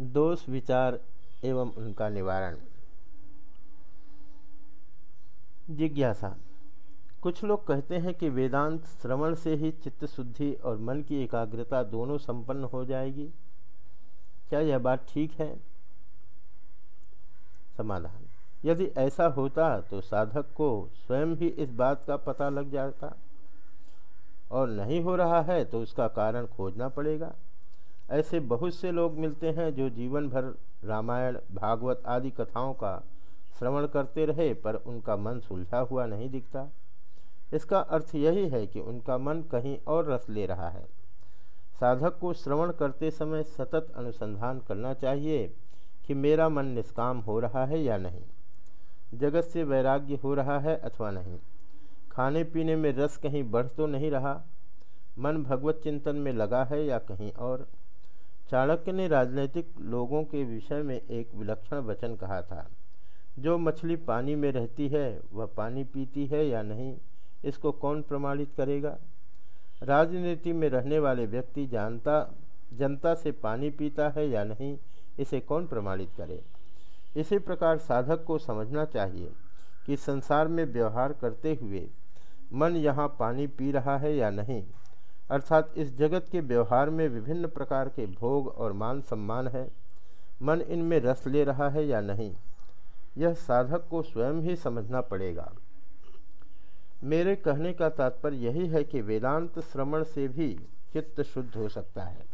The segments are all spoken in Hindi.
दोष, विचार एवं उनका निवारण। जिज्ञासा। कुछ लोग कहते हैं कि वेदांत श्रवण से ही चित्त शुद्धि और मन की एकाग्रता दोनों संपन्न हो जाएगी। क्या यह बात ठीक है? समाधान। यदि ऐसा होता तो साधक को स्वयं भी इस बात का पता लग जाता। और नहीं हो रहा है तो उसका कारण खोजना पड़ेगा। ऐसे बहुत से लोग मिलते हैं जो जीवन भर रामायण, भागवत आदि कथाओं का श्रवण करते रहे, पर उनका मन सुलझा हुआ नहीं दिखता। इसका अर्थ यही है कि उनका मन कहीं और रस ले रहा है। साधक को श्रवण करते समय सतत अनुसंधान करना चाहिए कि मेरा मन निष्काम हो रहा है या नहीं। जगत से वैराग्य हो रहा है अथवा नहीं। खाने पीने में रस कहीं बढ़ तो नहीं रहा। मन भगवत चिंतन में लगा है या कहीं और? चाणक्य ने राजनीतिक लोगों के विषय में एक विलक्षण वचन कहा था। जो मछली पानी में रहती है, वह पानी पीती है या नहीं, इसको कौन प्रमाणित करेगा? राजनीति में रहने वाले व्यक्ति जानता, जनता से पानी पीता है या नहीं, इसे कौन प्रमाणित करे? इसी प्रकार साधक को समझना चाहिए कि संसार में व्यवहार करते हुए मन यहाँ पानी पी रहा है या नहीं। अर्थात इस जगत के व्यवहार में विभिन्न प्रकार के भोग और मान सम्मान है। मन इनमें रस ले रहा है या नहीं, यह साधक को स्वयं ही समझना पड़ेगा। मेरे कहने का तात्पर्य यही है कि वेदांत श्रवण से भी चित्त शुद्ध हो सकता है,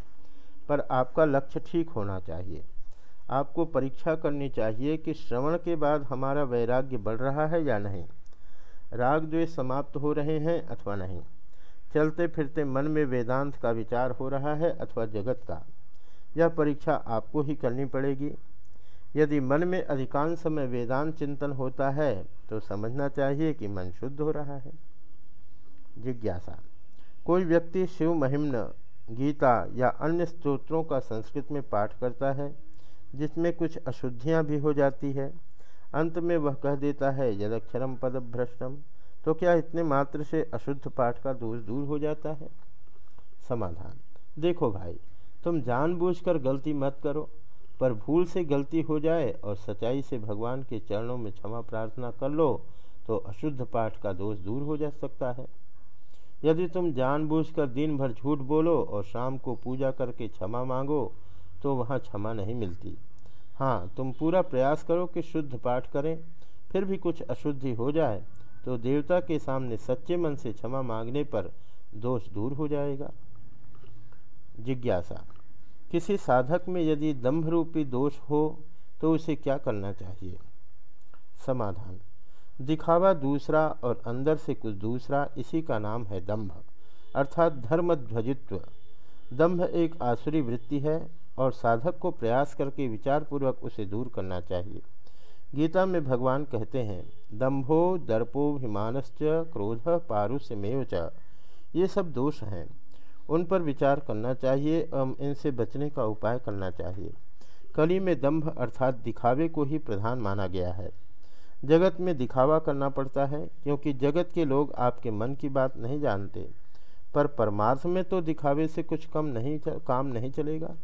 पर आपका लक्ष्य ठीक होना चाहिए। आपको परीक्षा करनी चाहिए कि श्रवण के बाद हमारा वैराग्य बढ़ रहा है या नहीं। राग द्वेष समाप्त हो रहे हैं अथवा नहीं। चलते फिरते मन में वेदांत का विचार हो रहा है अथवा जगत का। यह परीक्षा आपको ही करनी पड़ेगी। यदि मन में अधिकांश समय वेदांत चिंतन होता है तो समझना चाहिए कि मन शुद्ध हो रहा है। जिज्ञासा। कोई व्यक्ति शिव महिम्न, गीता या अन्य स्तोत्रों का संस्कृत में पाठ करता है, जिसमें कुछ अशुद्धियाँ भी हो जाती है, अंत में वह कह देता है यदक्षरम पद भ्रष्टम तो क्या इतने मात्र से अशुद्ध पाठ का दोष दूर हो जाता है? समाधान। देखो भाई, तुम जानबूझकर गलती मत करो, पर भूल से गलती हो जाए और सच्चाई से भगवान के चरणों में क्षमा प्रार्थना कर लो तो अशुद्ध पाठ का दोष दूर हो जा सकता है। यदि तुम जानबूझकर दिन भर झूठ बोलो और शाम को पूजा करके क्षमा मांगो तो वहाँ क्षमा नहीं मिलती। हाँ तुम पूरा प्रयास करो कि शुद्ध पाठ करें, फिर भी कुछ अशुद्धि हो जाए तो देवता के सामने सच्चे मन से क्षमा मांगने पर दोष दूर हो जाएगा। जिज्ञासा, किसी साधक में यदि दम्भ रूपी दोष हो तो उसे क्या करना चाहिए? समाधान, दिखावा दूसरा और अंदर से कुछ दूसरा, इसी का नाम है दम्भ, अर्थात धर्म ध्वजित्व दंभ एक आसुरी वृत्ति है और साधक को प्रयास करके विचारपूर्वक उसे दूर करना चाहिए। गीता में भगवान कहते हैं दम्भो दर्पोभिमानश्च क्रोध पारुष्यमेव च। ये सब दोष हैं। उन पर विचार करना चाहिए, एवं इनसे बचने का उपाय करना चाहिए। कली में दम्भ अर्थात दिखावे को ही प्रधान माना गया है। जगत में दिखावा करना पड़ता है, क्योंकि जगत के लोग आपके मन की बात नहीं जानते। पर परमार्थ में तो दिखावे से कुछ कम नहीं काम नहीं चलेगा।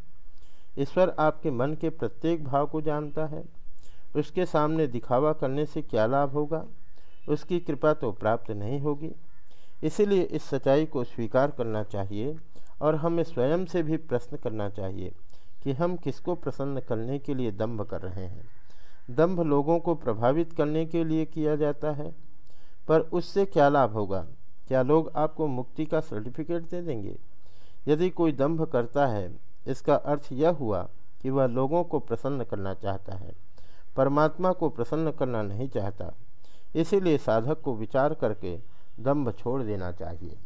ईश्वर आपके मन के प्रत्येक भाव को जानता है। उसके सामने दिखावा करने से क्या लाभ होगा? उसकी कृपा तो प्राप्त नहीं होगी। इसीलिए इस सच्चाई को स्वीकार करना चाहिए और हमें स्वयं से भी प्रश्न करना चाहिए कि हम किसको प्रसन्न करने के लिए दम्भ कर रहे हैं। दम्भ लोगों को प्रभावित करने के लिए किया जाता है, पर उससे क्या लाभ होगा? क्या लोग आपको मुक्ति का सर्टिफिकेट दे देंगे? यदि कोई दम्भ करता है, इसका अर्थ यह हुआ कि वह लोगों को प्रसन्न करना चाहता है। परमात्मा को प्रसन्न करना नहीं चाहता, इसीलिए साधक को विचार करके दम्भ छोड़ देना चाहिए।